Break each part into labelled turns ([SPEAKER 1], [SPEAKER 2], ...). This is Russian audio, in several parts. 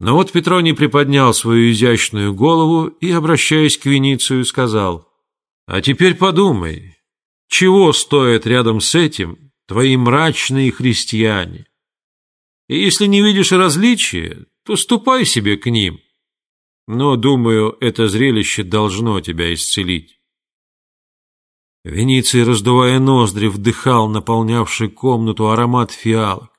[SPEAKER 1] Но вот Петроний приподнял свою изящную голову и, обращаясь к Веницию, сказал, «А теперь подумай, чего стоят рядом с этим твои мрачные христиане? И если не видишь различия, то ступай себе к ним. Но, думаю, это зрелище должно тебя исцелить». Вениций, раздувая ноздри, вдыхал наполнявший комнату аромат фиалок.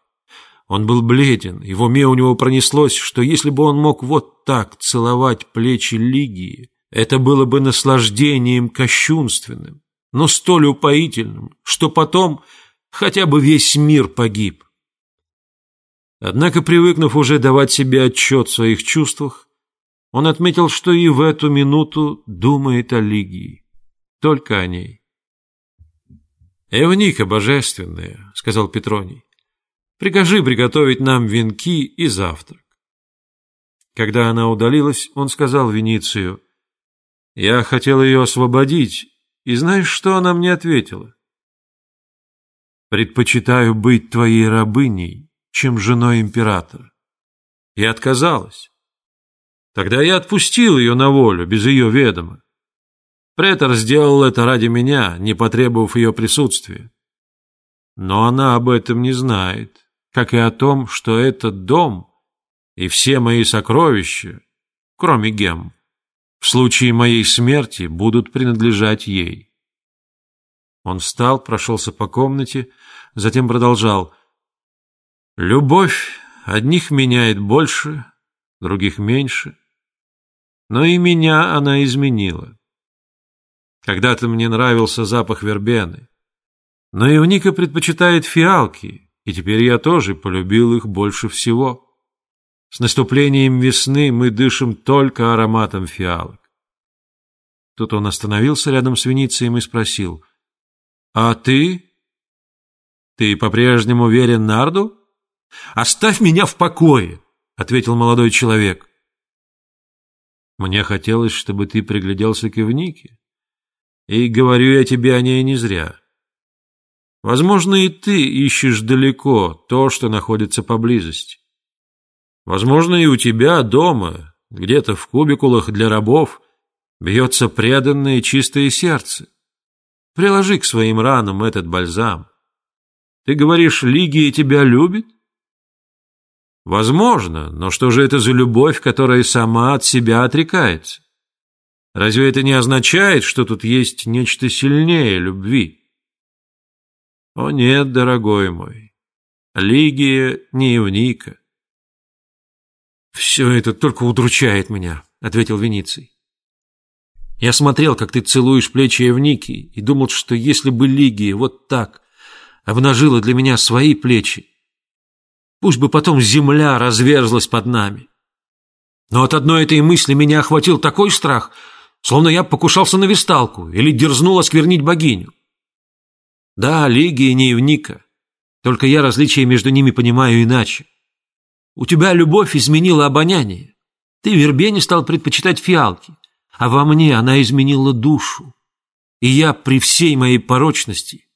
[SPEAKER 1] Он был бледен, и в уме у него пронеслось, что если бы он мог вот так целовать плечи Лигии, это было бы наслаждением кощунственным, но столь упоительным, что потом хотя бы весь мир погиб. Однако, привыкнув уже давать себе отчет в своих чувствах, он отметил, что и в эту минуту думает о Лигии, только о ней. «Эвника божественная», — сказал Петроний, — «прикажи приготовить нам венки и завтрак». Когда она удалилась, он сказал Веницию, «Я хотел ее освободить, и знаешь, что она мне ответила?» «Предпочитаю быть твоей рабыней, чем женой императора». И отказалась. Тогда я отпустил ее на волю, без ее ведома. Претор сделал это ради меня, не потребовав ее присутствия. Но она об этом не знает, как и о том, что этот дом и все мои сокровища, кроме гем, в случае моей смерти будут принадлежать ей. Он встал, прошелся по комнате, затем продолжал. «Любовь одних меняет больше, других меньше, но и меня она изменила. Когда-то мне нравился запах вербены. Но Евника предпочитает фиалки, и теперь я тоже полюбил их больше всего. С наступлением весны мы дышим только ароматом фиалок. Тут он остановился рядом с Веницием и спросил, «А ты? Ты по-прежнему верен Нарду?» «Оставь меня в покое!» — ответил молодой человек. «Мне хотелось, чтобы ты пригляделся к Евнике. И говорю я тебе о ней не зря. Возможно, и ты ищешь далеко то, что находится поблизости. Возможно, и у тебя дома, где-то в кубикулах для рабов, бьется преданное чистое сердце. Приложи к своим ранам этот бальзам. Ты говоришь, Лигия тебя любит? Возможно, но что же это за любовь, которая сама от себя отрекается? Разве это не означает, что тут есть нечто сильнее любви? О нет, дорогой мой, Лигия не Евника. «Все это только удручает меня», — ответил Вениций. «Я смотрел, как ты целуешь плечи Евники, и думал, что если бы Лигия вот так обнажила для меня свои плечи, пусть бы потом земля разверзлась под нами. Но от одной этой мысли меня охватил такой страх — словно я покушался на висталку или дерзнул осквернить богиню. Да, Лигия не Евника, только я различия между ними понимаю иначе. У тебя любовь изменила обоняние. Ты вербене стал предпочитать фиалки, а во мне она изменила душу. И я при всей моей порочности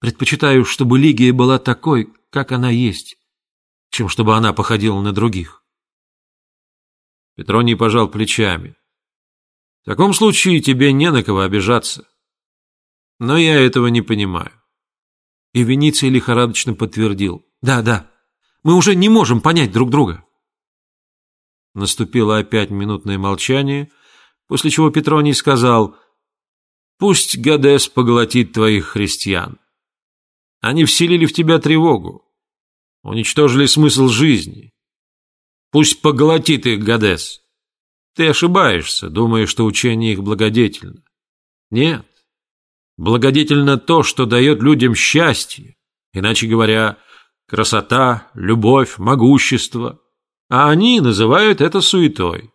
[SPEAKER 1] предпочитаю, чтобы Лигия была такой, как она есть, чем чтобы она походила на других. Петроний пожал плечами. В таком случае тебе не на кого обижаться. Но я этого не понимаю. И Вениций лихорадочно подтвердил. Да, да, мы уже не можем понять друг друга. Наступило опять минутное молчание, после чего Петроний сказал, «Пусть Гадес поглотит твоих христиан. Они вселили в тебя тревогу, уничтожили смысл жизни. Пусть поглотит их Гадес». Ты ошибаешься, думая, что учение их благодетельно. Нет. Благодетельно то, что дает людям счастье, иначе говоря, красота, любовь, могущество. А они называют это суетой.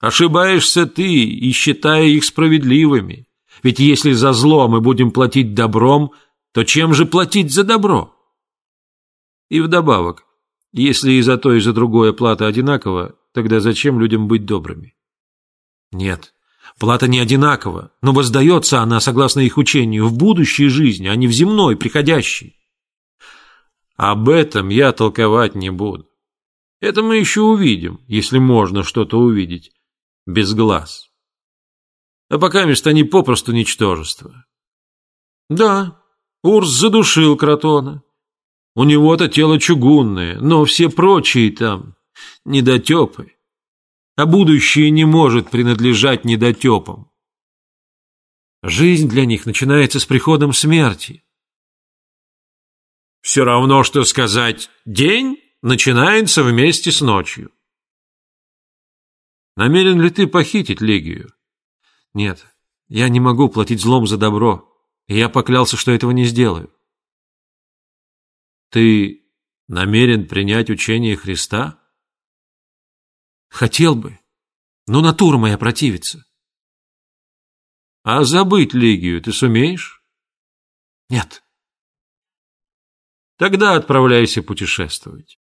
[SPEAKER 1] Ошибаешься ты и считая их справедливыми. Ведь если за зло мы будем платить добром, то чем же платить за добро? И вдобавок, если и за то, и за другое плата одинакова, Тогда зачем людям быть добрыми? Нет, плата не одинакова, но воздается она, согласно их учению, в будущей жизни, а не в земной, приходящей. Об этом я толковать не буду. Это мы еще увидим, если можно что-то увидеть, без глаз. А пока место они попросту ничтожество. Да, Урс задушил Кротона. У него-то тело чугунное, но все прочие там недотепы. А будущее не может принадлежать недотепам. Жизнь для них начинается с приходом смерти. Все равно, что сказать «день» начинается вместе с ночью. Намерен ли ты похитить Легию? Нет, я не могу платить злом за добро, и я поклялся, что этого не сделаю. Ты намерен принять учение Христа? Хотел бы, но натура моя противится. А забыть Лигию ты сумеешь? Нет. Тогда отправляйся путешествовать.